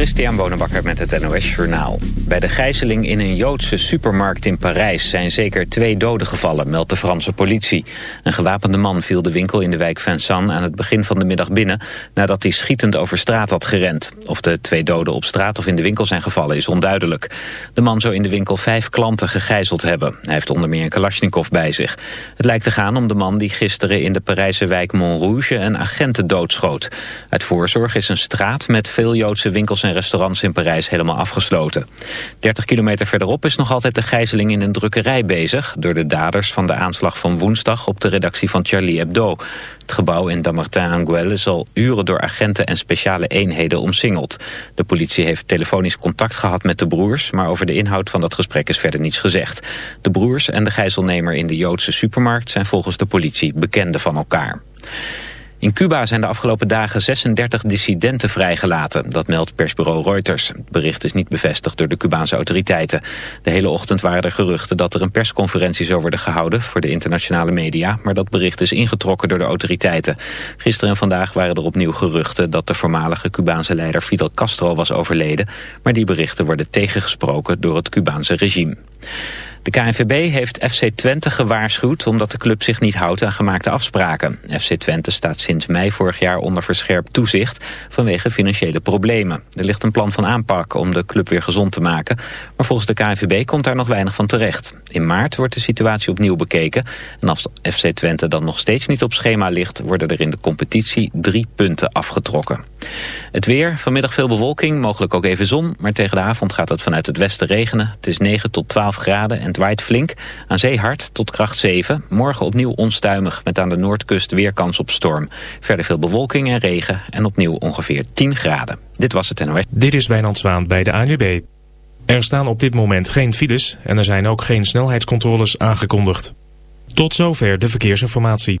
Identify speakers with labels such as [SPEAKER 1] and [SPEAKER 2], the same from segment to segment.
[SPEAKER 1] Christian Bonenbakker met het NOS Journaal. Bij de gijzeling in een Joodse supermarkt in Parijs zijn zeker twee doden gevallen, meldt de Franse politie. Een gewapende man viel de winkel in de wijk Vincent aan het begin van de middag binnen, nadat hij schietend over straat had gerend. Of de twee doden op straat of in de winkel zijn gevallen is onduidelijk. De man zou in de winkel vijf klanten gegijzeld hebben. Hij heeft onder meer een Kalashnikov bij zich. Het lijkt te gaan om de man die gisteren in de Parijse wijk Montrouge een agenten doodschoot. Uit voorzorg is een straat met veel Joodse winkels en restaurants in Parijs helemaal afgesloten. 30 kilometer verderop is nog altijd de gijzeling in een drukkerij bezig... door de daders van de aanslag van woensdag op de redactie van Charlie Hebdo. Het gebouw in Damartin-Anguelle is al uren door agenten en speciale eenheden omsingeld. De politie heeft telefonisch contact gehad met de broers... maar over de inhoud van dat gesprek is verder niets gezegd. De broers en de gijzelnemer in de Joodse supermarkt... zijn volgens de politie bekenden van elkaar. In Cuba zijn de afgelopen dagen 36 dissidenten vrijgelaten. Dat meldt persbureau Reuters. Het bericht is niet bevestigd door de Cubaanse autoriteiten. De hele ochtend waren er geruchten dat er een persconferentie zou worden gehouden... voor de internationale media, maar dat bericht is ingetrokken door de autoriteiten. Gisteren en vandaag waren er opnieuw geruchten... dat de voormalige Cubaanse leider Fidel Castro was overleden... maar die berichten worden tegengesproken door het Cubaanse regime. De KNVB heeft FC Twente gewaarschuwd omdat de club zich niet houdt aan gemaakte afspraken. FC Twente staat sinds mei vorig jaar onder verscherpt toezicht vanwege financiële problemen. Er ligt een plan van aanpak om de club weer gezond te maken, maar volgens de KNVB komt daar nog weinig van terecht. In maart wordt de situatie opnieuw bekeken en als FC Twente dan nog steeds niet op schema ligt, worden er in de competitie drie punten afgetrokken. Het weer, vanmiddag veel bewolking, mogelijk ook even zon, maar tegen de avond gaat het vanuit het westen regenen. Het is 9 tot 12 graden en het waait flink. Aan zee hard tot kracht 7. Morgen opnieuw onstuimig met aan de noordkust weer kans op storm. Verder veel bewolking en regen en opnieuw ongeveer 10 graden. Dit was het NOS.
[SPEAKER 2] Dit is Wijnand Zwaan bij de ANWB. Er staan op dit moment geen files en er zijn ook geen snelheidscontroles aangekondigd. Tot zover de verkeersinformatie.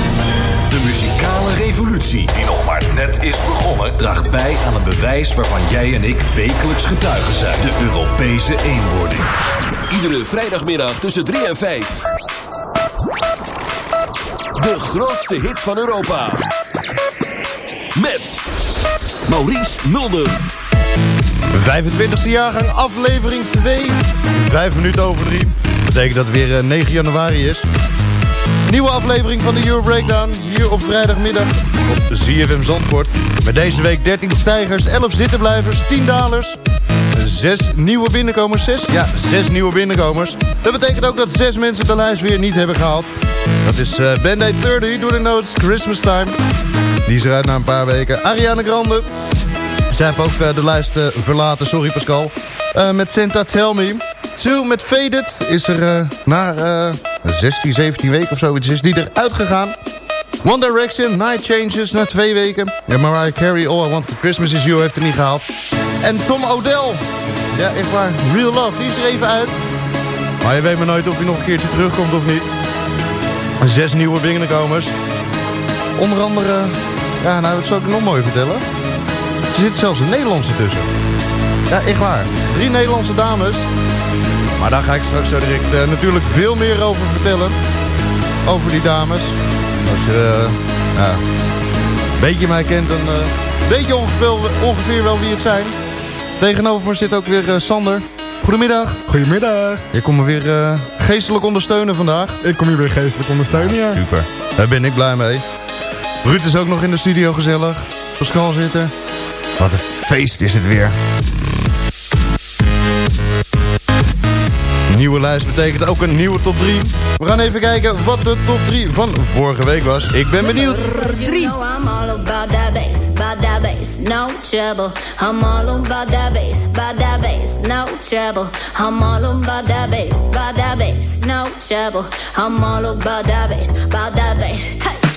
[SPEAKER 3] De muzikale revolutie, die nog maar net is begonnen, draagt bij aan een bewijs waarvan jij en ik wekelijks getuigen zijn. De Europese eenwording.
[SPEAKER 4] Iedere vrijdagmiddag tussen 3 en 5. De grootste hit van Europa. Met Maurice Mulder.
[SPEAKER 5] 25e jaargang, aflevering 2. 5 minuten over 3. Betekent dat het weer eh, 9 januari is. Nieuwe aflevering van de Euro Breakdown. Hier op vrijdagmiddag op ZFM Zandvoort. Met deze week 13 stijgers, 11 zittenblijvers, 10 dalers. 6 nieuwe binnenkomers. 6? Ja, 6 nieuwe binnenkomers. Dat betekent ook dat 6 mensen de lijst weer niet hebben gehaald. Dat is uh, Band-Aid 30 door de notes Christmas Time. Die is eruit na een paar weken. Ariana Grande. Zij heeft ook uh, de lijst uh, verlaten, sorry Pascal. Met Santa Tell Me. Sue met Faded is er na 16, 17 weken of zoiets is die eruit gegaan. One Direction, Night Changes na twee weken. Ja, Mariah Carey, All I Want For Christmas Is You heeft er niet gehaald. En Tom O'Dell. Ja, echt waar. Real Love, die is er even uit. Maar je weet maar nooit of hij nog een keertje terugkomt of niet. Zes nieuwe binnenkomers. Onder andere... Ja, nou, dat zal ik nog mooi vertellen. Er zit zelfs een Nederlandse tussen. Ja, echt waar. Drie Nederlandse dames. Maar daar ga ik straks zo direct uh, natuurlijk veel meer over vertellen. Over die dames. Als je uh, ja, een beetje mij kent, dan uh, weet je ongeveer, ongeveer wel wie het zijn. Tegenover me zit ook weer Sander. Goedemiddag.
[SPEAKER 6] Goedemiddag.
[SPEAKER 5] Je komt me weer geestelijk ondersteunen vandaag.
[SPEAKER 6] Ik kom je weer geestelijk ondersteunen, ja.
[SPEAKER 5] Super. Daar ben ik blij mee. Ruud is ook nog in de studio gezellig. Pascal zit er. Wat een feest is het weer. Nieuwe lijst betekent ook een nieuwe top 3. We gaan even kijken wat de top 3 van vorige week was. Ik ben benieuwd.
[SPEAKER 7] 3. No trouble, I'm all about that bass, about that bass, no trouble. I'm all about that bass, about that bass, no trouble. I'm all about that bass, about that bass. Hey,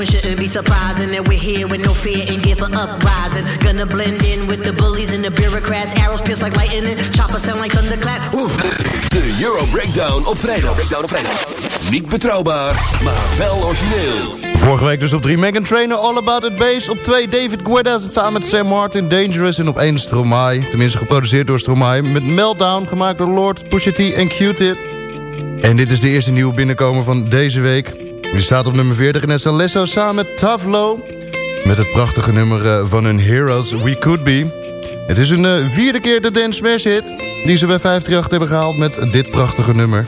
[SPEAKER 8] it shouldn't be surprising that we're here with no fear and give an uprising. Gonna blend in with the bullies and the bureaucrats. Arrows pierce like lightning, choppers sound like thunderclap. Woo.
[SPEAKER 4] De Euro Breakdown op vrijdag. Breakdown op vrijdag. Niet betrouwbaar, maar wel origineel.
[SPEAKER 5] Vorige week dus op 3 Megan Trainer, All About It Bass. Op 2 David Guetta samen met Sam Martin, Dangerous. En op 1 Stromae, tenminste geproduceerd door Stromae. Met Meltdown, gemaakt door Lord, Pusha T en Q-Tip. En dit is de eerste nieuwe binnenkomer van deze week. Die staat op nummer 40 en is Alesso samen met Tavlo. Met het prachtige nummer eh, van hun Heroes, We Could Be. Het is een uh, vierde keer de Dance Smash hit... die ze bij 538 hebben gehaald met dit prachtige nummer.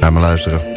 [SPEAKER 5] Ga maar luisteren.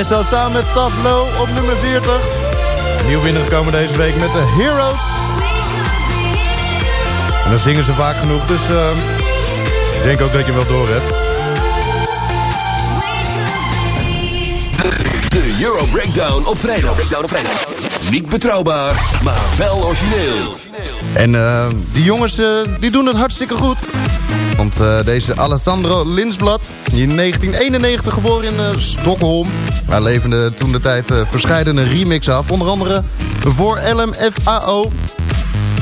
[SPEAKER 5] Alesso samen met Tableau op nummer 40. Nieuw binnengekomen deze week met de Heroes. En dan zingen ze vaak genoeg, dus uh, ik denk ook dat je wel door hebt.
[SPEAKER 4] De Euro Breakdown op vrijdag. Breakdown op vrijdag. Niet betrouwbaar, maar wel origineel.
[SPEAKER 5] En uh, die jongens uh, die doen het hartstikke goed. Want uh, deze Alessandro Linsblad, die in 1991 geboren in Stockholm. Hij leverde toen de tijd verscheidene remix af. Onder andere voor LMFAO.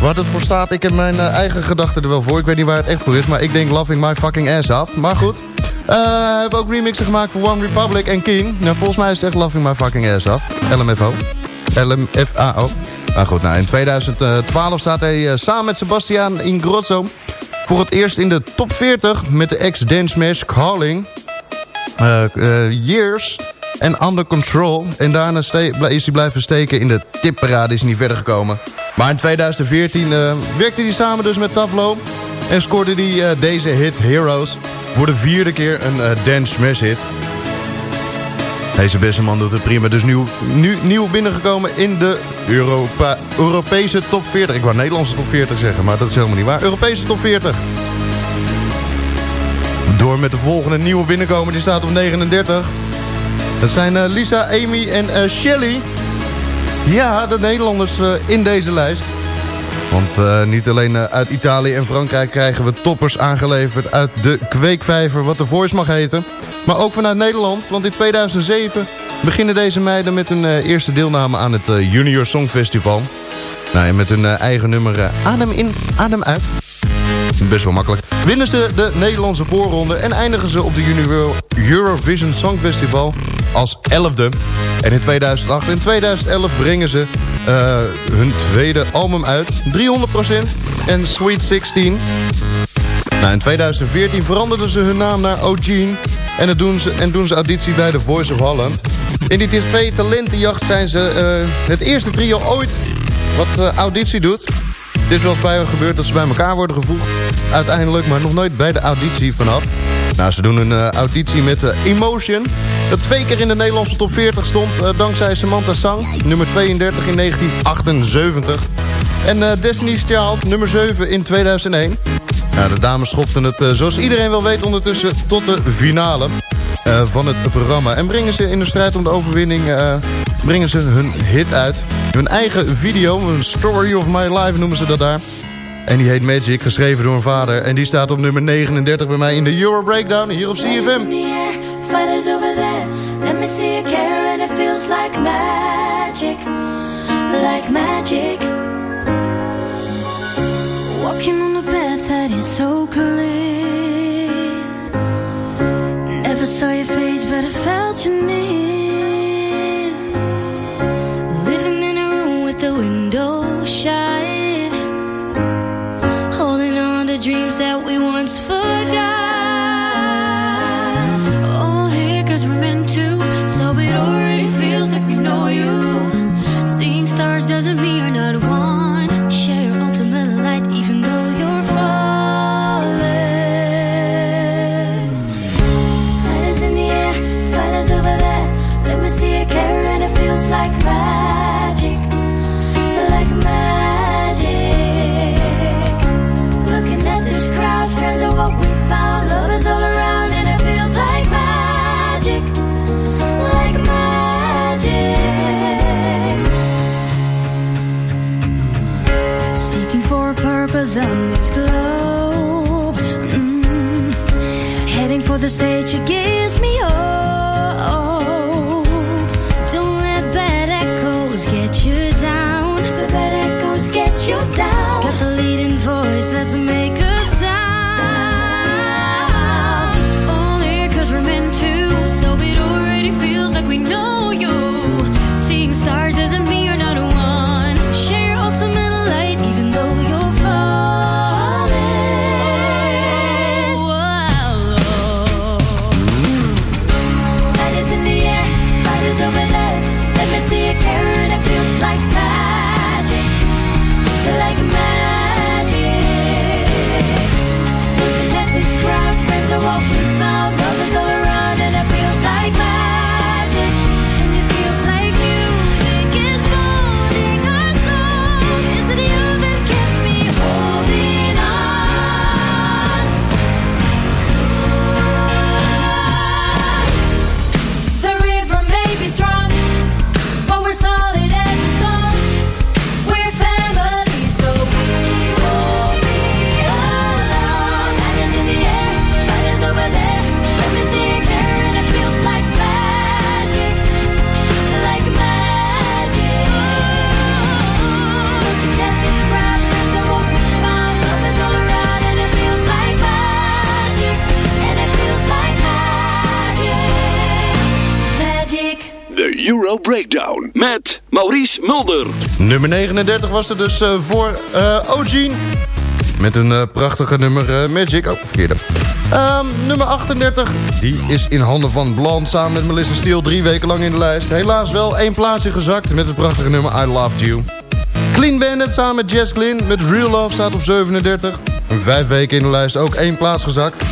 [SPEAKER 5] Wat het voor staat, ik heb mijn eigen gedachten er wel voor. Ik weet niet waar het echt voor is, maar ik denk Loving My Fucking Ass af. Maar goed. Uh, hebben ook remixen gemaakt voor One Republic en King. Nou, volgens mij is het echt Loving My Fucking Ass af. LMFO. LMFAO. Maar goed, nou, in 2012 staat hij samen met Sebastian Ingrosso... voor het eerst in de top 40 met de ex-dance Calling. Uh, years en Under Control. En daarna is hij blijven steken in de tipparade, is niet verder gekomen. Maar in 2014 werkte hij samen dus met Tavlo... en scoorde hij deze hit Heroes... voor de vierde keer een dance smash hit... Deze beste man doet het prima. Dus nieuw, nu, nieuw binnengekomen in de Europa, Europese top 40. Ik wou Nederlandse top 40 zeggen, maar dat is helemaal niet waar. Europese top 40. Door met de volgende nieuwe binnenkomen. Die staat op 39. Dat zijn uh, Lisa, Amy en uh, Shelly. Ja, de Nederlanders uh, in deze lijst. Want niet alleen uit Italië en Frankrijk krijgen we toppers aangeleverd uit de kweekvijver, wat de Voice mag heten. Maar ook vanuit Nederland, want in 2007 beginnen deze meiden met hun eerste deelname aan het Junior Songfestival. Nou, met hun eigen nummer Adem in, Adem uit. Best wel makkelijk. Winnen ze de Nederlandse voorronde en eindigen ze op de Junior Eurovision Songfestival als 11e. En in 2008 en 2011 brengen ze hun tweede album uit. 300% en Sweet 16. Nou, in 2014 veranderden ze hun naam naar O'Gene. En, doen ze, en doen ze auditie bij The Voice of Holland. In die tv-talentenjacht zijn ze uh, het eerste trio ooit wat uh, auditie doet. Het is wel gebeurd dat ze bij elkaar worden gevoegd. Uiteindelijk, maar nog nooit bij de auditie vanaf. Nou, ze doen een uh, auditie met Emotion. Dat twee keer in de Nederlandse top 40 stond. dankzij Samantha Sang, nummer 32 in 1978. En Destiny's Child, nummer 7 in 2001. Nou, de dames schopten het, zoals iedereen wel weet, ondertussen tot de finale van het programma. En brengen ze in de strijd om de overwinning brengen ze hun hit uit. Hun eigen video, een story of my life noemen ze dat daar. En die heet Magic, geschreven door een vader. En die staat op nummer 39 bij mij in de Euro Breakdown hier op CFM. Fighters over there, let me see a care and it feels like magic, like magic. Walking on the path that is so clear. Never saw your face, but I felt you near. The stage, it Nummer 39 was er dus eh, voor uh, Ogene. Met een eh, prachtige nummer eh, Magic. Oh, verkeerde. Ehm, nummer 38, die is in handen van Blond samen met Melissa Steele drie weken lang in de lijst. Helaas wel één plaatsje gezakt met het prachtige nummer I Loved You. Clean Bandit samen met Jess Glynn met Real Love staat op 37. Vijf weken in de lijst ook één plaats gezakt.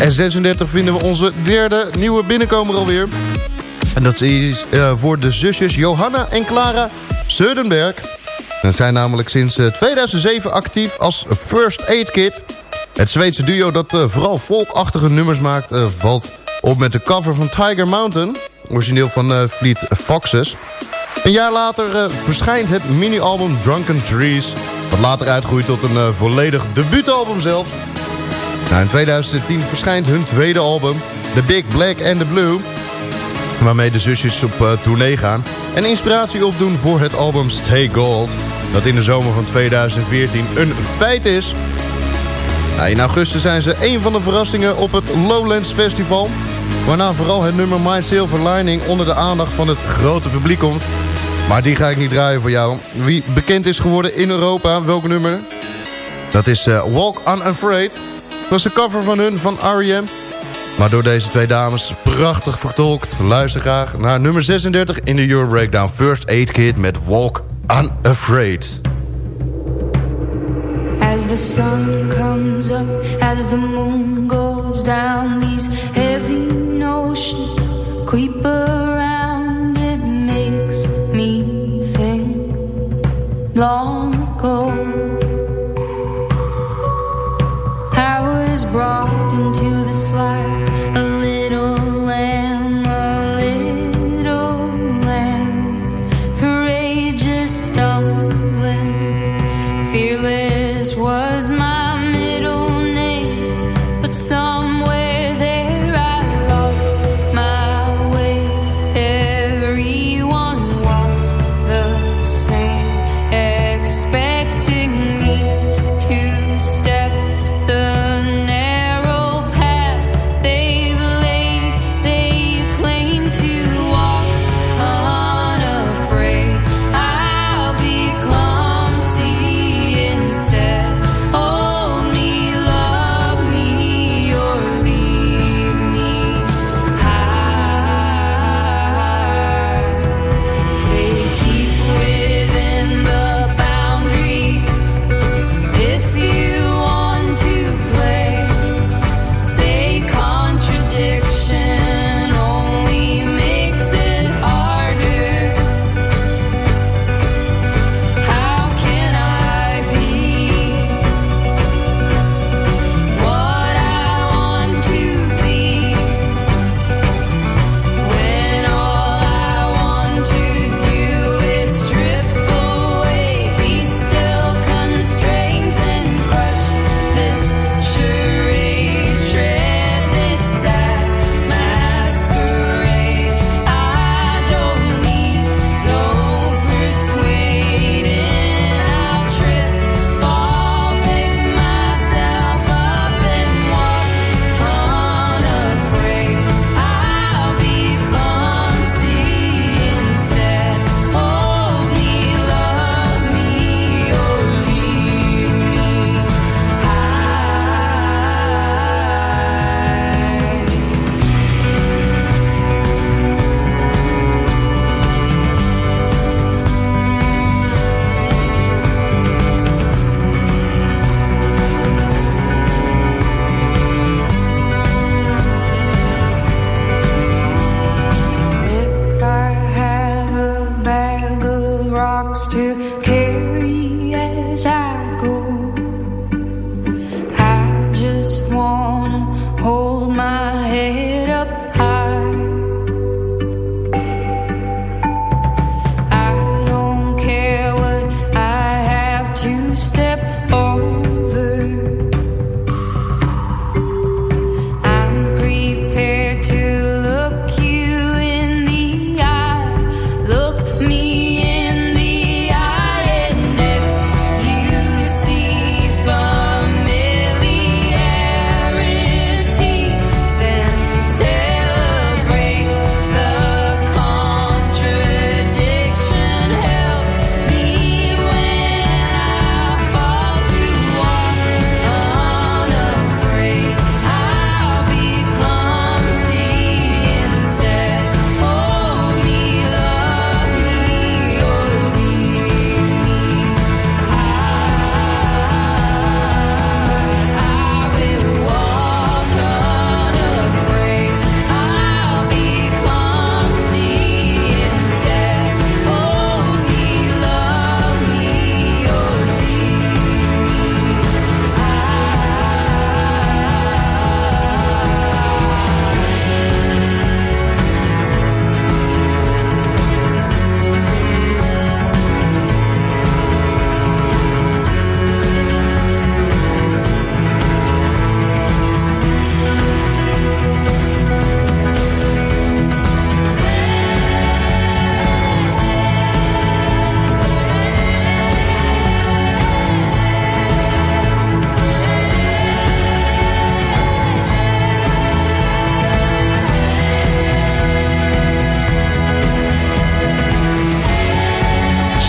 [SPEAKER 5] En 36 vinden we onze derde nieuwe binnenkomer alweer. En dat is voor de zusjes Johanna en Clara Söderberg. Ze zijn namelijk sinds 2007 actief als First Aid Kit. Het Zweedse duo dat uh, vooral volkachtige nummers maakt... Uh, valt op met de cover van Tiger Mountain. Origineel van Fleet Foxes. Een jaar later verschijnt het mini-album Drunken Trees... wat later uitgroeit tot een volledig debuutalbum zelf. Nou, in 2010 verschijnt hun tweede album... The Big Black and the Blue... waarmee de zusjes op tournee gaan... en inspiratie opdoen voor het album Stay Gold... dat in de zomer van 2014 een feit is... In augustus zijn ze een van de verrassingen op het Lowlands Festival. Waarna vooral het nummer My Silver Lining onder de aandacht van het grote publiek komt. Maar die ga ik niet draaien voor jou. Wie bekend is geworden in Europa, welk nummer? Dat is uh, Walk Unafraid. Dat was de cover van hun, van R.E.M. Maar door deze twee dames prachtig vertolkt. Luister graag naar nummer 36 in de Euro Breakdown First Aid Kit met Walk Unafraid.
[SPEAKER 9] As the sun comes up, as the moon goes down, these heavy notions creep around. It makes me think long ago. I was brought into this life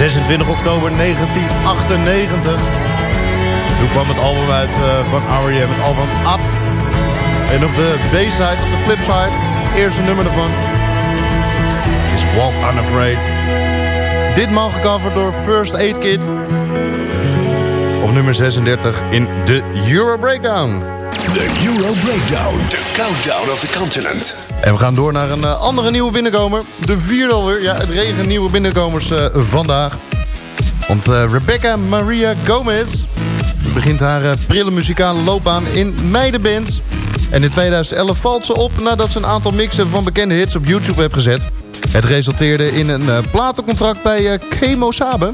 [SPEAKER 5] 26 oktober 1998. Toen kwam het album uit uh, van R.E.M. Het album Up. En op de B-side, op de flipside, het eerste nummer ervan... is Walk Unafraid. Ditmaal gecoverd door First Aid Kit. Op nummer 36 in de Euro Breakdown.
[SPEAKER 4] De Euro Breakdown. De countdown of the continent.
[SPEAKER 5] En we gaan door naar een uh, andere nieuwe binnenkomer. De vierde alweer. Ja, het regen nieuwe binnenkomers uh, vandaag. Want uh, Rebecca Maria Gomez begint haar prille muzikale loopbaan in meidenbands. En in 2011 valt ze op nadat ze een aantal mixen van bekende hits op YouTube heeft gezet. Het resulteerde in een platencontract bij Kemo Sabe.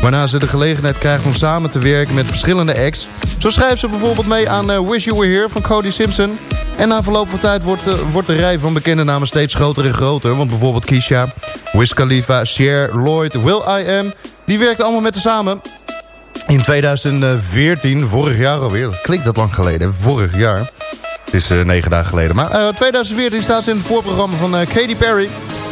[SPEAKER 5] Waarna ze de gelegenheid krijgt om samen te werken met verschillende acts. Zo schrijft ze bijvoorbeeld mee aan Wish You Were Here van Cody Simpson... En na verloop van tijd wordt de, wordt de rij van bekende namen steeds groter en groter. Want bijvoorbeeld Keisha, Wiz Khalifa, Cher, Lloyd, Will I Am... die werkten allemaal met haar samen. In 2014, vorig jaar alweer, klinkt dat lang geleden, vorig jaar. Het is uh, negen dagen geleden. Maar uh, 2014 staat ze in het voorprogramma van Katy Perry...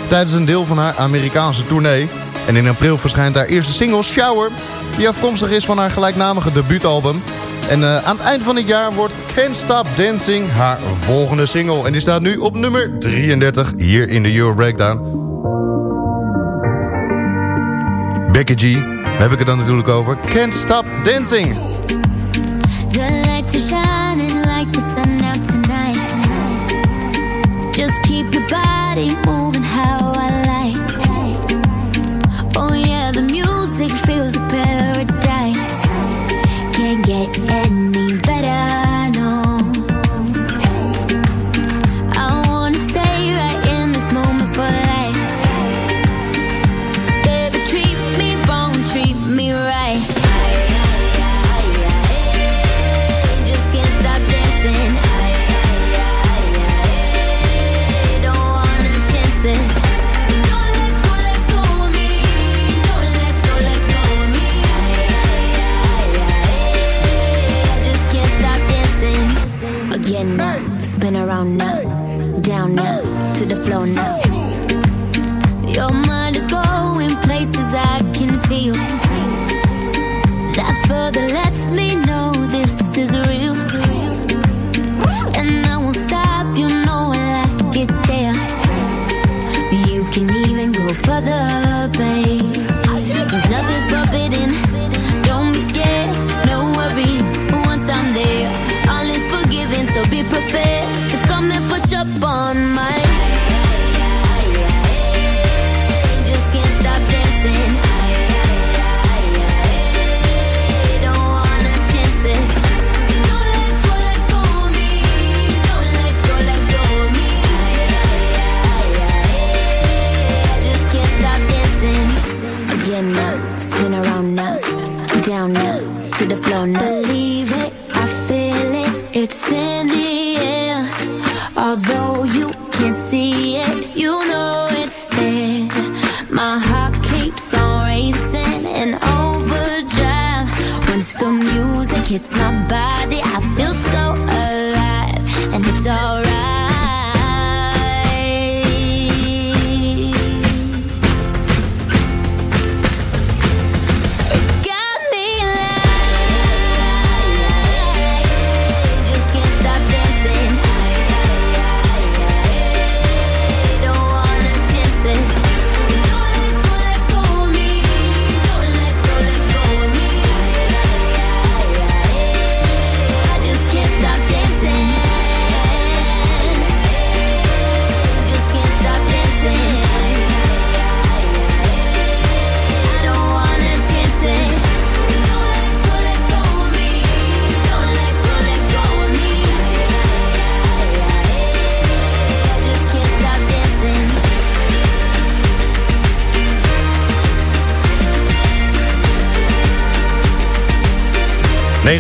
[SPEAKER 5] tijdens een deel van haar Amerikaanse tournee. En in april verschijnt haar eerste single, Shower... die afkomstig is van haar gelijknamige debuutalbum... En uh, aan het eind van het jaar wordt Can't Stop Dancing haar volgende single. En die staat nu op nummer 33 hier in de Euro Breakdown. Becky G, daar heb ik het dan natuurlijk over. Can't Stop Dancing.
[SPEAKER 10] The lights are shining like the sun out tonight. Just keep your body moving how I like. Oh yeah, the music get any better,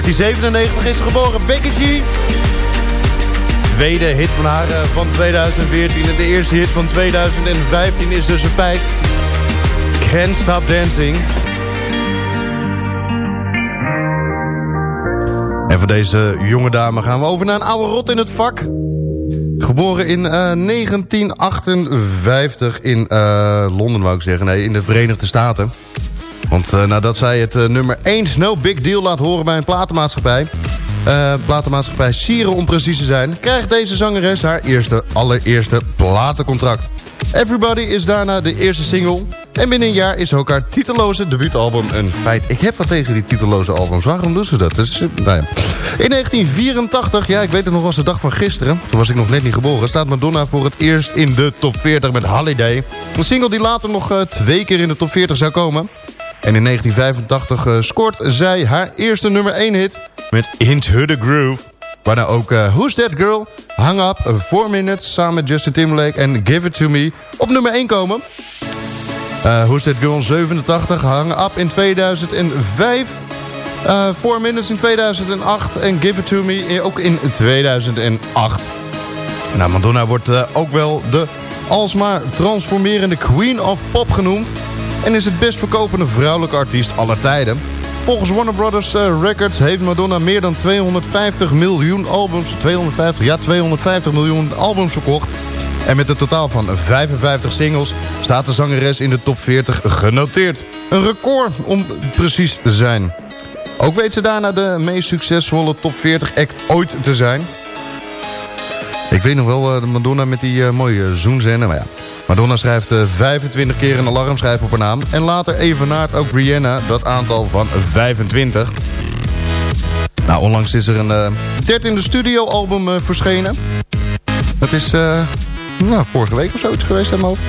[SPEAKER 5] 1997 is geboren, Becky G. Tweede hit van haar eh, van 2014 en de eerste hit van 2015 is dus een feit. Can't Stop Dancing. En voor deze jonge dame gaan we over naar een oude rot in het vak. Geboren in eh, 1958 in eh, Londen, wou ik zeggen. Nee, in de Verenigde Staten. Want eh, nadat zij het eh, nummer 1 No Big Deal laat horen bij een platenmaatschappij... eh platenmaatschappij Sieren om precies te zijn... krijgt deze zangeres haar eerste, allereerste platencontract. Everybody is daarna de eerste single. En binnen een jaar is ook haar titeloze debuutalbum een feit. Ik heb wat tegen die titeloze albums. Waarom doen ze dat? Dus, nou ja. In 1984, ja ik weet het nog als de dag van gisteren... toen was ik nog net niet geboren... staat Madonna voor het eerst in de top 40 met Holiday. Een single die later nog twee keer in de top 40 zou komen... En in 1985 eh, scoort zij haar eerste nummer 1 hit met Into the Groove. Waarna ook eh, Who's That Girl, Hang Up, 4 Minutes samen met Justin Timberlake en Give It To Me op nummer 1 komen. Eh Who's That Girl 87, Hang Up in 2005, eh 4 Minutes in 2008 en Give It To Me eh, ook in 2008. Nou, Madonna wordt eh, ook wel de alsmaar transformerende Queen of Pop genoemd en is het best verkopende vrouwelijke artiest aller tijden. Volgens Warner Brothers eh, Records heeft Madonna meer dan 250 miljoen albums... 250, ja, 250 miljoen albums verkocht. En met een totaal van 55 singles staat de zangeres in de top 40 genoteerd. Een record om precies te zijn. Ook weet ze daarna de meest succesvolle top 40 act ooit te zijn. Ik weet nog wel eh, Madonna met die eh, mooie zoenscène, maar ja. Madonna schrijft eh, 25 keer een alarmschrijf op haar naam. En later evenaart ook Rihanna dat aantal van 25. Nou, onlangs is er een eh 13e studioalbum eh, verschenen. Dat is eh, nou, vorige week of zoiets geweest hoofd.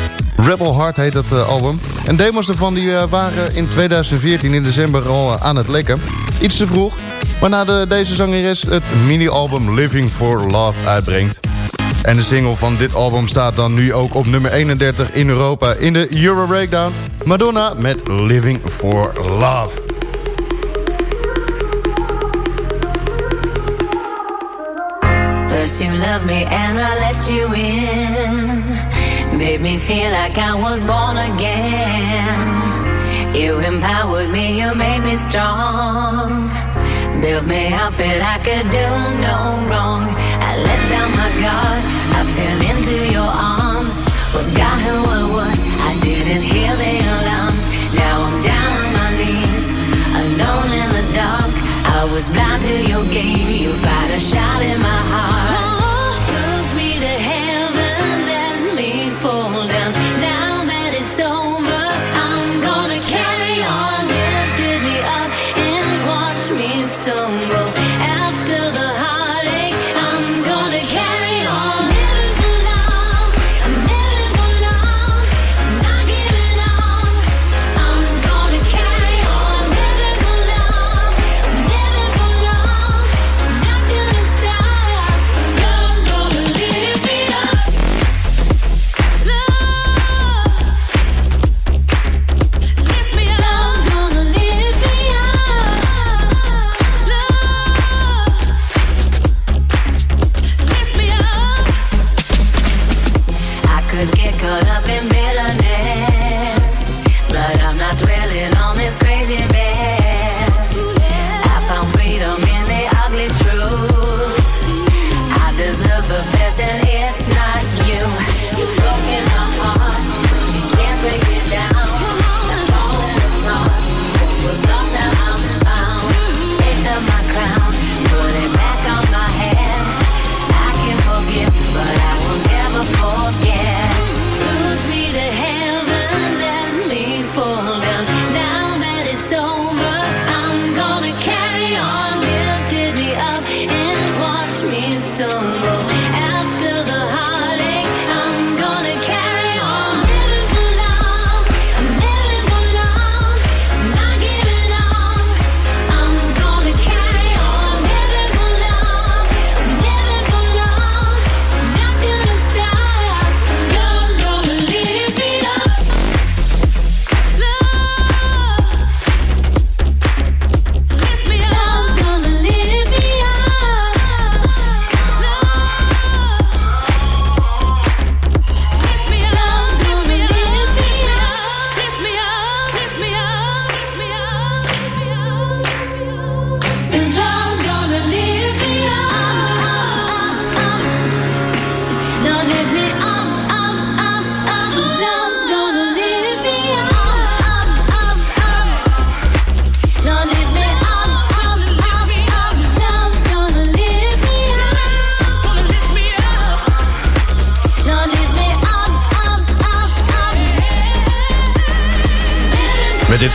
[SPEAKER 5] Rebel Heart heet dat eh, album. En demos ervan die, eh, waren in 2014 in december al eh, aan het lekken. Iets te vroeg. Waarna de, deze zangeres het mini-album Living for Love uitbrengt. En de single van dit album staat dan nu ook op nummer 31 in Europa in de Euro Breakdown. Madonna met Living for Love.
[SPEAKER 10] First you loved me and I let you in. Made me feel like I was born again. You empowered me, you made me strong. Built me up and I could do no wrong. Let down my guard, I fell into your arms. Forgot who I was,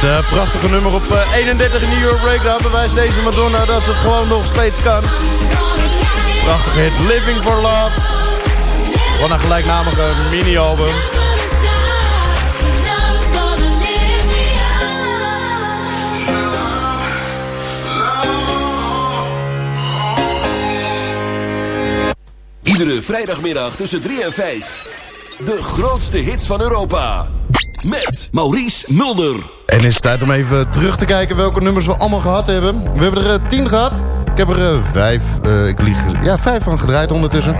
[SPEAKER 5] Eh, prachtige nummer op eh, 31 in de Euro Breakdown bewijst deze Madonna dat ze het gewoon nog steeds kan. Prachtige hit Living for Love. Van een gelijknamige mini-album.
[SPEAKER 4] Iedere vrijdagmiddag tussen 3 en 5. De grootste hits van Europa. Met Maurice Mulder.
[SPEAKER 5] En is het tijd om even terug te kijken welke nummers we allemaal gehad hebben. We hebben er eh, tien gehad. Ik heb er eh, vijf, eh, ik lieg, ja, vijf van gedraaid ondertussen.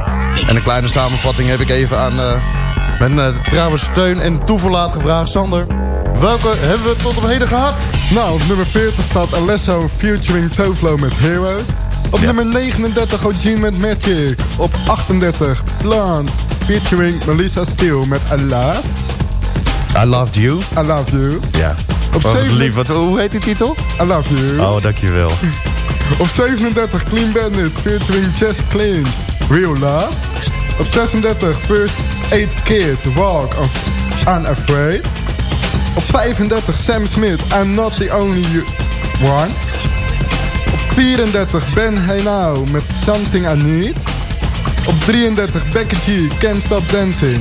[SPEAKER 5] En een kleine samenvatting heb ik even aan eh, mijn eh, trouwe steun en toeverlaat gevraagd. Sander, welke hebben we tot op heden gehad?
[SPEAKER 6] Nou, op nummer 40 staat Alesso featuring Tovlo met Heroes. Op nummer 39 O'Gene met Magic. Op 38 Plant featuring Melissa Steele met Allah.
[SPEAKER 5] I Loved You.
[SPEAKER 6] I Love You.
[SPEAKER 5] Ja.
[SPEAKER 6] Op zeven-
[SPEAKER 5] lief, wat, hoe heet die titel?
[SPEAKER 6] I Love You.
[SPEAKER 5] Oh, dankjewel.
[SPEAKER 6] Op 37 Clean Bandit featuring Jess Clean. Real Love. Op 36 First Aid Kid Walk of Unafraid. Op 35 Sam Smith I'm Not The Only One. Op 34 Ben Hey Now met Something I Need. Op 33 Becky G Can't Stop Dancing.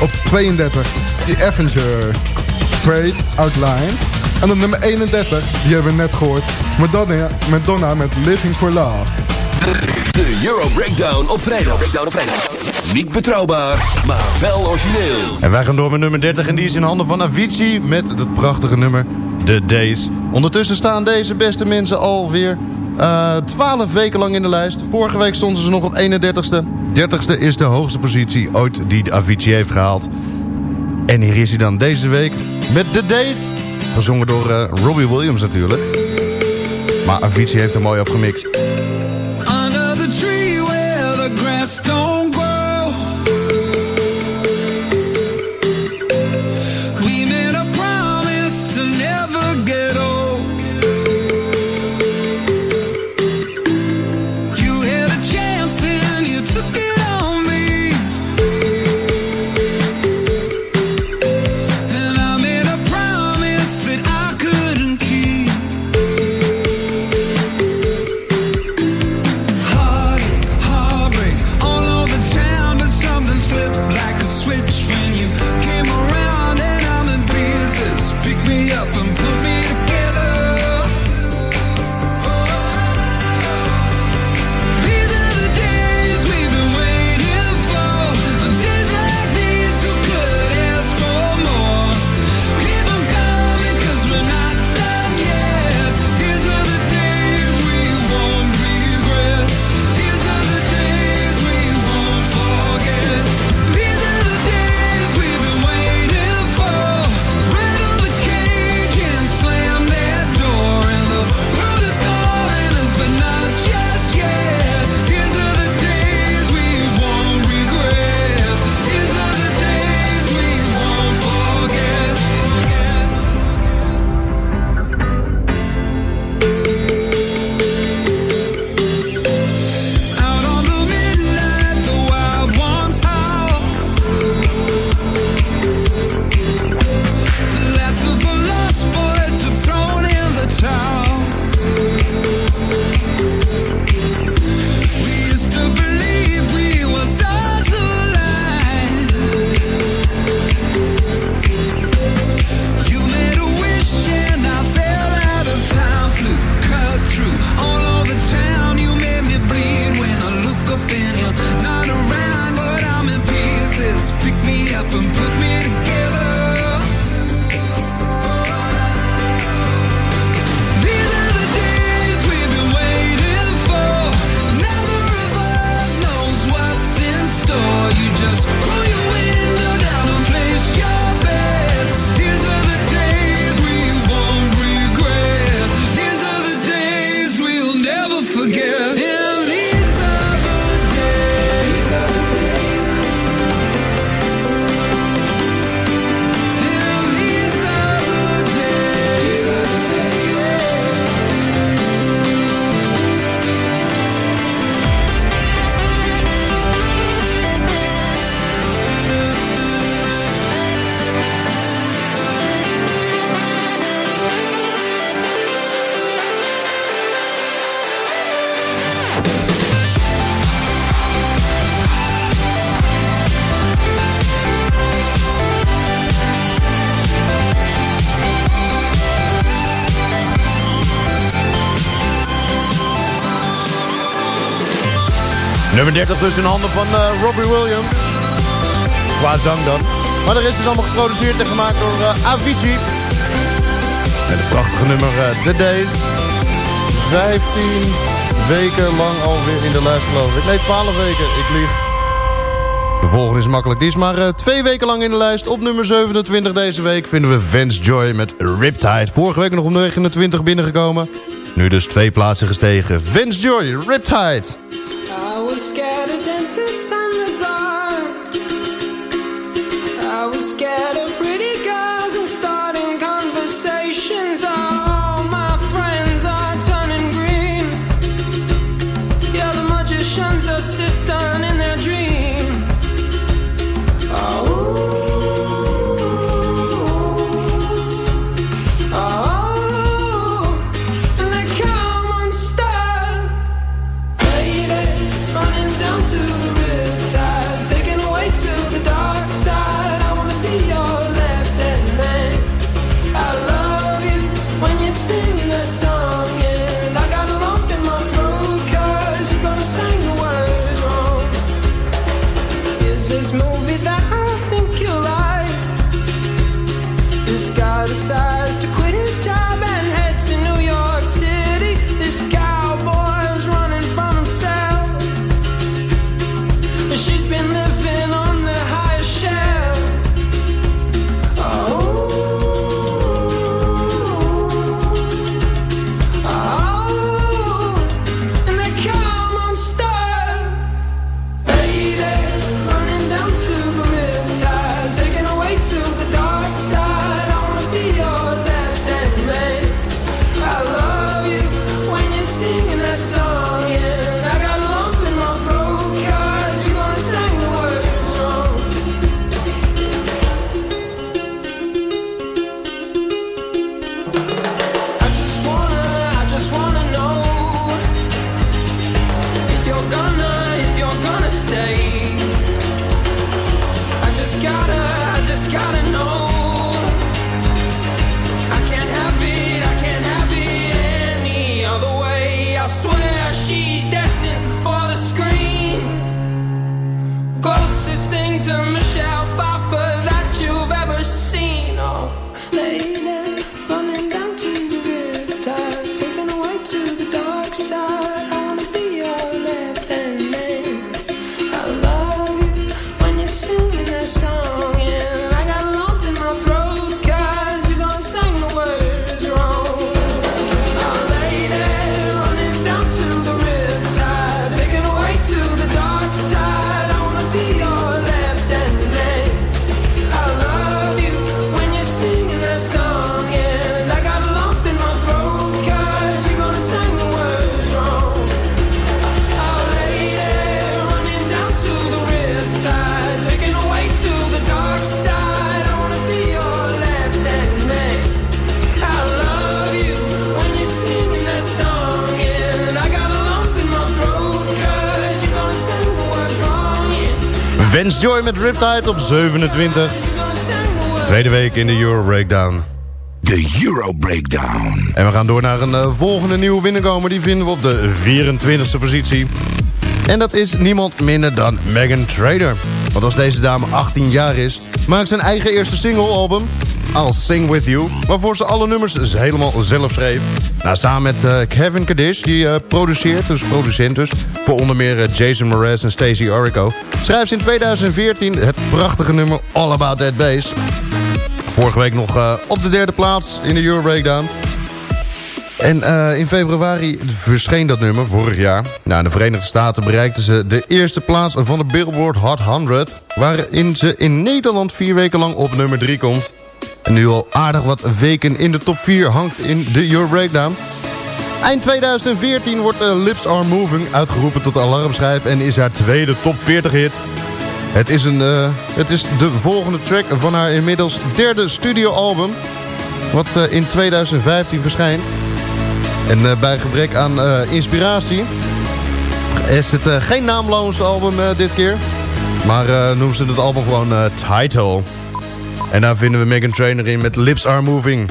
[SPEAKER 6] Op 32 The Avenger Great Outline. En op nummer 31, die hebben we net gehoord, Madonna, Madonna met Living for Love.
[SPEAKER 4] De Euro Breakdown op vrijdag. Breakdown op vrijdag. Niet betrouwbaar, maar wel origineel.
[SPEAKER 5] En wij gaan door met nummer 30 en die is in handen van Avicii met het prachtige nummer The Days. Ondertussen staan deze beste mensen alweer eh 12 weken lang in de lijst. Vorige week stonden ze nog op 31ste. 30ste is de hoogste positie ooit die Avicii heeft gehaald. En hier is hij dan deze week met The Days. Gezongen door eh, Robbie Williams natuurlijk. Maar Avicii heeft hem mooi afgemixt.
[SPEAKER 11] Nummer 30 dus in handen van eh, Robbie Williams. Qua zang dan. Maar de rest is allemaal geproduceerd en gemaakt door eh, Avicii. En het prachtige nummer eh, The Days. 15 weken lang alweer in de lijst geloof ik. Nee, 12 weken. Ik lieg. De volgende is makkelijk. Die is maar twee weken lang in de lijst. Op nummer 27 deze week vinden we Vance Joy met Riptide. Vorige week nog op 29 binnengekomen. Nu dus twee plaatsen gestegen. Vance Joy, Riptide. Vance Joy met Riptide op 27. Tweede week in de Euro Breakdown.
[SPEAKER 12] De Euro Breakdown.
[SPEAKER 11] En we gaan door naar een eh, volgende nieuwe binnenkomer. Die vinden we op de 24e positie. En dat is niemand minder dan Megan Trainor. Want als deze dame 18 jaar is, maakt ze een eigen eerste single-album... I'll Sing With You, waarvoor ze alle nummers helemaal zelf schreef. Nou, samen met eh, Kevin Kadish, die eh, produceert, dus producent dus... voor onder meer eh, Jason Mraz en Stacey Orico... schrijft in 2014 het prachtige nummer All About That Bass. Vorige week nog op de derde plaats in de Euro Breakdown. En in februari verscheen dat nummer, vorig jaar. Nou, in de Verenigde Staten bereikten ze de eerste plaats van de Billboard Hot 100... waarin ze in Nederland vier weken lang op nummer 3 komt. Nu al aardig wat weken in de top 4 hangt in de Euro Breakdown. Eind 2014 wordt eh, Lips Are Moving uitgeroepen tot alarmschijf... en is haar tweede top 40 hit. Het is, een, eh, het is de volgende track van haar inmiddels derde studioalbum... wat eh, in 2015 verschijnt. En bij gebrek aan inspiratie
[SPEAKER 7] is het geen naamloos album dit keer. Maar noemen ze het album gewoon Title. En daar vinden we Megan Trainor in met Lips Are Moving.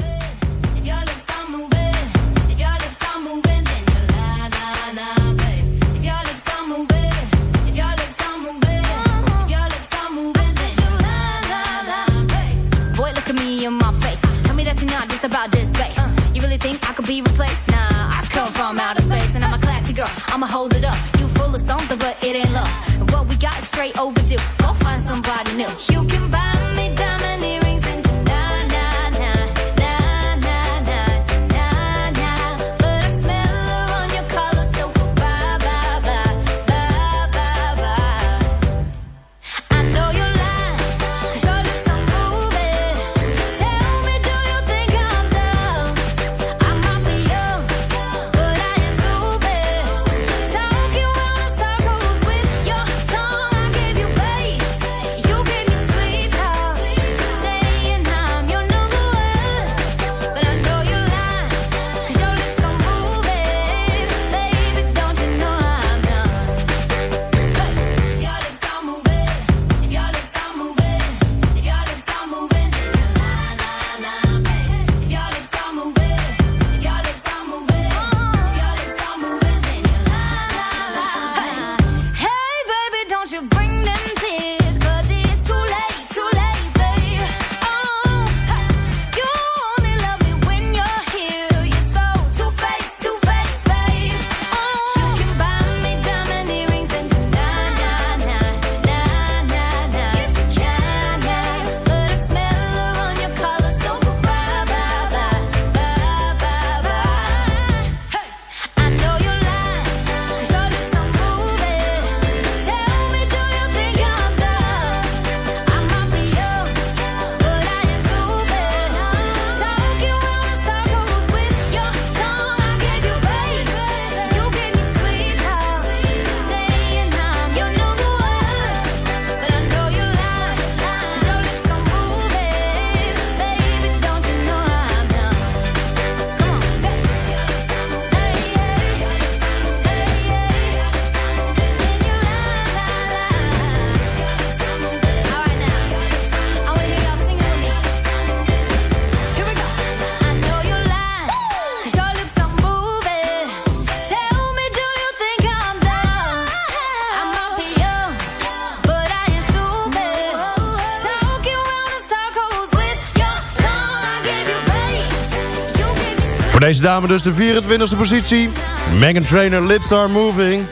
[SPEAKER 7] Deze dame dus de 24e positie. Megan Trainer, Lips Are Moving.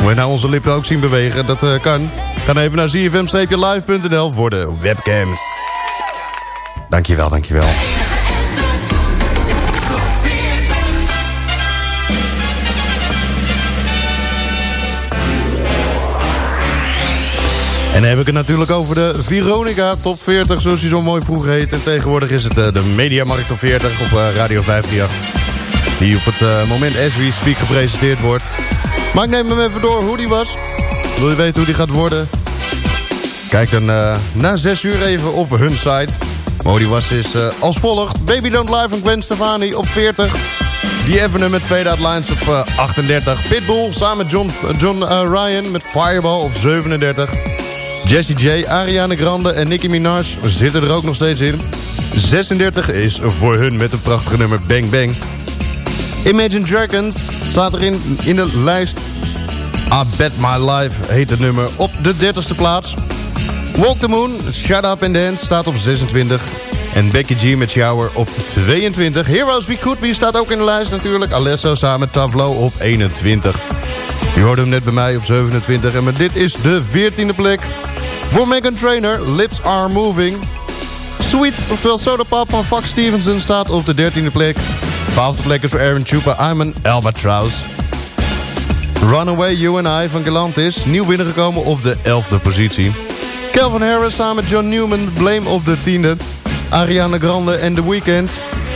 [SPEAKER 7] Moet je nou onze lippen ook zien bewegen? Dat eh, kan. Ga even naar zfm-live.nl voor de webcams. Dankjewel, dankjewel. En dan heb ik het natuurlijk over de Veronica Top 40, zoals hij zo mooi vroeger heet. En tegenwoordig is het eh, de Mediamarkt Top 40 op eh, Radio 538. Die op het eh, moment as we speak gepresenteerd wordt. Maar ik neem hem even door hoe die was. Wil je weten hoe die gaat worden? Kijk dan na 6 uur even op hun site. Maar was is als volgt. Baby Don't Lie van Gwen Stefani op 40. Die Evening met Out Lines op eh, 38. Pitbull samen met John, John Ryan met Fireball op 37. Jessie J, Ariana Grande en Nicki Minaj zitten er ook nog steeds in. 36 is voor hun met het prachtige nummer Bang Bang. Imagine Dragons staat erin in de lijst. I Bet My Life heet het nummer op de 30ste plaats. Walk the Moon, Shut Up and Dance staat op 26. En Becky G met Shower op 22. Heroes We Could Be staat ook in de lijst natuurlijk. Alesso samen Tavlo op 21. Je hoorde hem net bij mij op 27. En dit is de 14e plek. Voor Megan Trainer, Lips Are Moving. Sweet, oftewel Soda van Fox Stevenson staat op de 13e plek. 12e plek is voor Aaron Chupa, I'm an Albatross. Runaway You and I van Galantis, nieuw binnengekomen op de 11e positie. Calvin Harris samen met John Newman, Blame op de 10e. Ariana Grande en The Weeknd,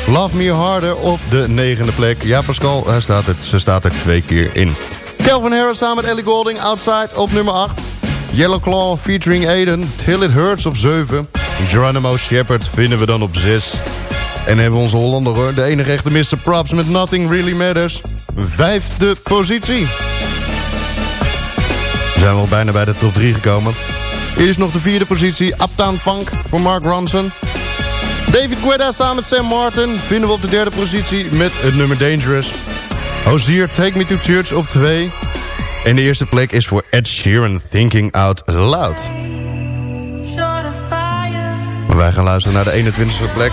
[SPEAKER 7] Love Me Harder op de 9e plek. Ja Pascal, staat er, ze staat er twee keer in. Calvin Harris samen met Ellie Golding, Outside op nummer 8. Yellow Claw featuring Aiden, Till It Hurts op 7. Geronimo Shepard vinden we dan op 6. En hebben we onze Hollander hoor, de enige echte Mr. Props met Nothing Really Matters.
[SPEAKER 5] vijfde positie. We zijn wel bijna bij de top 3 gekomen. Eerst nog de vierde positie, Uptown Funk voor Mark Ronson. David Guetta samen met Sam Martin vinden we op de derde positie met het nummer Dangerous. Hozier Take Me To Church op 2. En de eerste plek is voor Ed Sheeran Thinking Out Loud. Maar wij gaan luisteren naar de 21ste plek.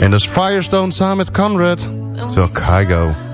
[SPEAKER 5] En dat is Firestone samen met Conrad. Terwijl Kygo.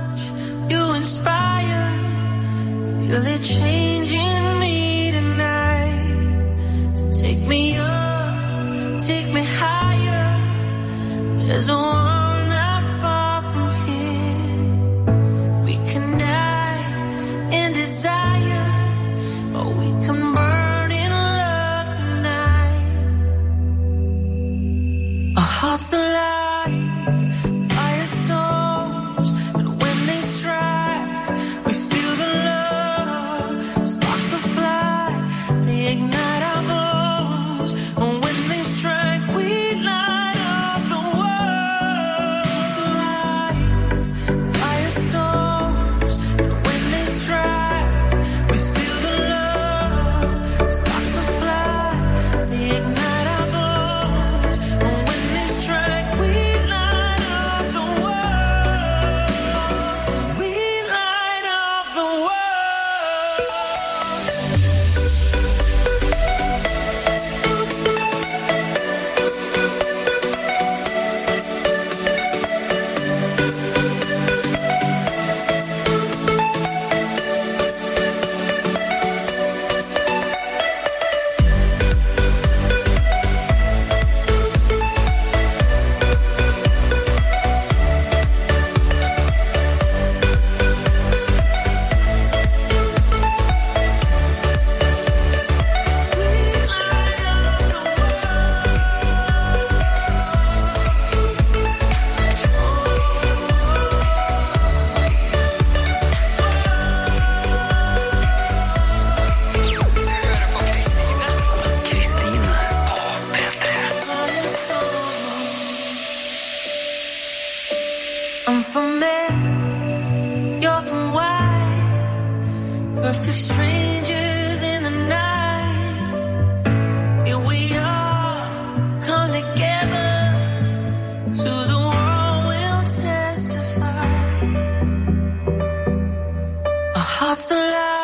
[SPEAKER 13] Hearts alive,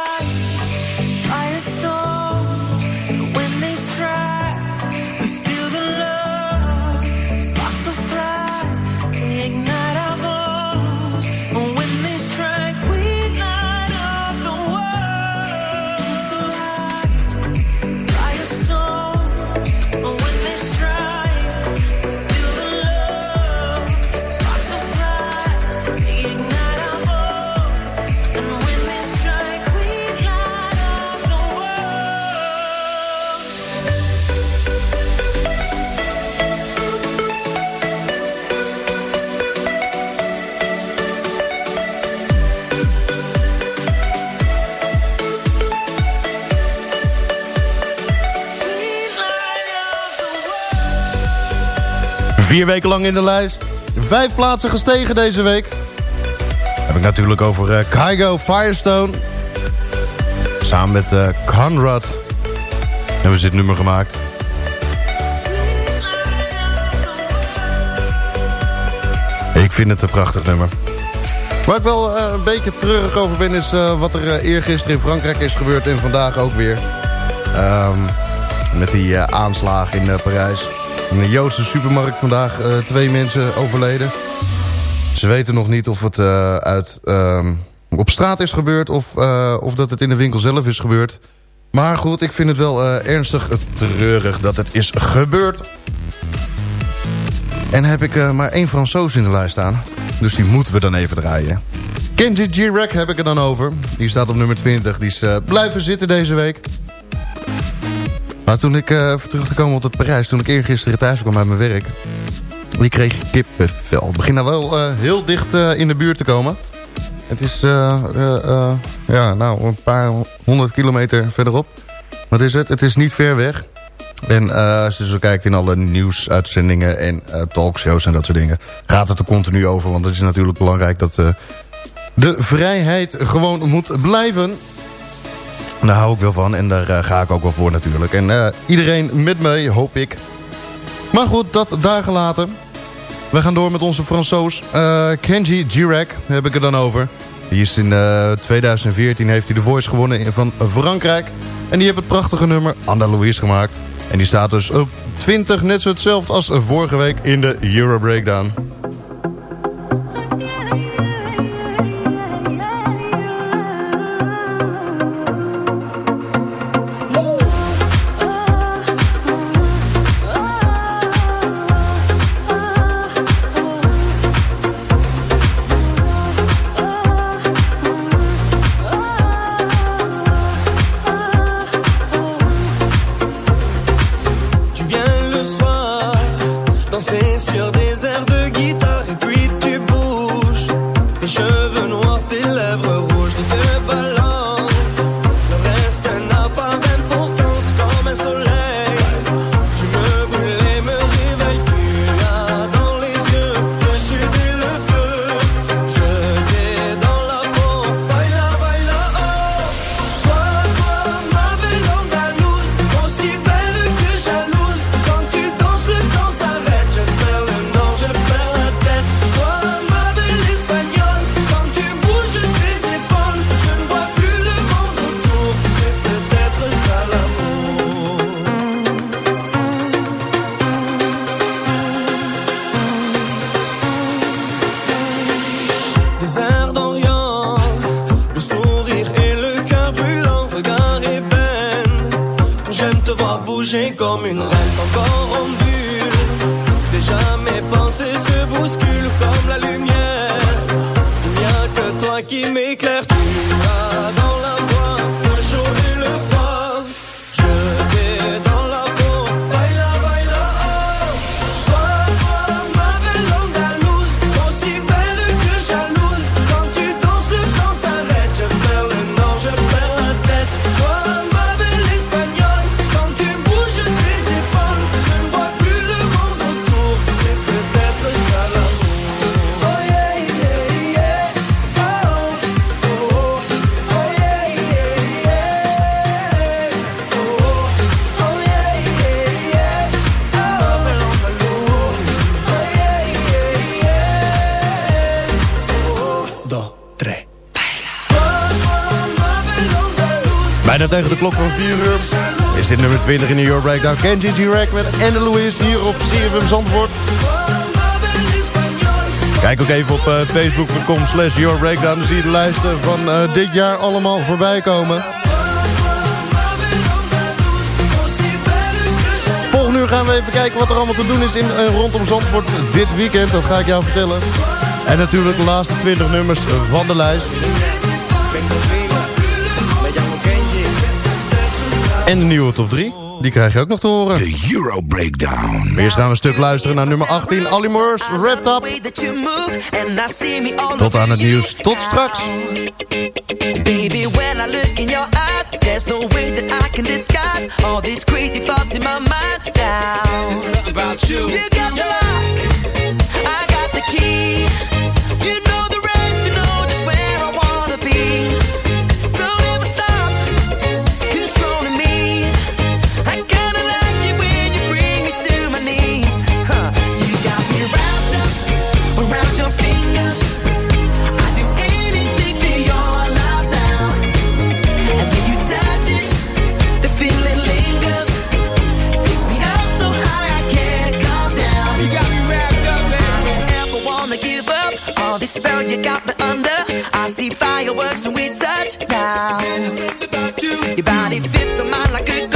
[SPEAKER 5] Vier weken lang in de lijst. Vijf plaatsen gestegen deze week. Heb ik natuurlijk over Kygo Firestone. Samen met eh Conrad hebben ze dit nummer gemaakt. Ik vind het een prachtig nummer. Waar ik wel eh, een beetje treurig over ben... is wat er eh, eergisteren in Frankrijk is gebeurd... en vandaag ook weer. Ehm, met die aanslagen in Parijs. In een Joodse supermarkt vandaag eh, twee mensen overleden. Ze weten nog niet of het eh, uit, ehm, op straat is gebeurd... Of, eh, of dat het in de winkel zelf is gebeurd. Maar goed, ik vind het wel ernstig treurig dat het is gebeurd. En heb ik maar één Fransoos in de lijst staan. Dus die moeten we dan even draaien. Kenji G-Rack heb ik er dan over. Die staat op nummer 20. Die is blijven zitten deze week. Maar toen ik, even terug te komen op het Parijs... toen ik eergisteren thuis kwam uit mijn werk... die kreeg kippenvel. Het begint nou wel eh, heel dicht eh, in de buurt te komen. Het is ja, nou, een paar honderd kilometer verderop. Wat is het? Het is niet ver weg. En als je zo kijkt in alle nieuwsuitzendingen en talkshows en dat soort dingen... gaat het er continu over. Want het is natuurlijk belangrijk dat, de vrijheid gewoon moet blijven. Daar hou ik wel van en daar eh, ga ik ook wel voor natuurlijk. En eh, iedereen met mij, hoop ik. Maar goed, dat daar gelaten. We gaan door met onze Fransoos eh, Kenji Girac, heb ik het dan over. Die is in 2014 heeft hij de Voice gewonnen van Frankrijk. En die heeft het prachtige nummer Andalouse gemaakt. En die staat dus op 20, net zo hetzelfde als vorige week in de Euro Breakdown. 20 in de Breakdown. Kenji G-Rack met Anne Louise hier op CFM Zandvoort. Kijk ook even op eh, facebook.com slash Euro Breakdown. Dan zie je de lijsten van eh, dit jaar allemaal voorbij komen. Volgende uur gaan we even kijken wat er allemaal te doen is in, eh, rondom Zandvoort dit weekend. Dat ga ik jou vertellen. En natuurlijk de laatste 20 nummers van de lijst. En de nieuwe top 3. Die krijg je ook nog te horen.
[SPEAKER 12] De Euro Breakdown.
[SPEAKER 5] Maar eerst gaan we een stuk luisteren naar nummer 18. Ali Moores, Wrapped Up. Tot aan het nieuws. Tot straks.
[SPEAKER 13] Baby, when I look in your eyes, there's no way that I can disguise all these crazy thoughts in my mind now. Just about you. You got the lock, fireworks when we touch now. There's something about you. Your body fits on mine like a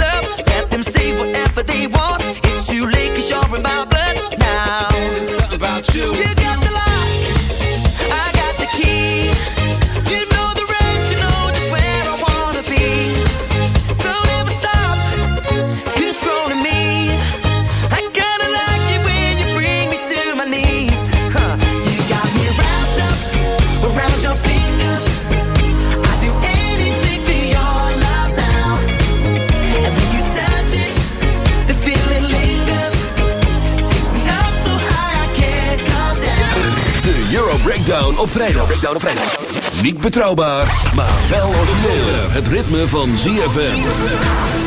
[SPEAKER 4] Breakdown op vrijdag. Breakdown op vrijdag. Niet betrouwbaar, maar wel origineel. Het ritme van ZFM.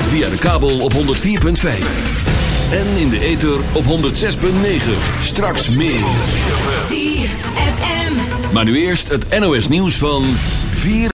[SPEAKER 4] Via de kabel op 104.5. En in de ether op 106.9. Straks meer.
[SPEAKER 14] ZFM.
[SPEAKER 4] Maar nu eerst het NOS nieuws van 4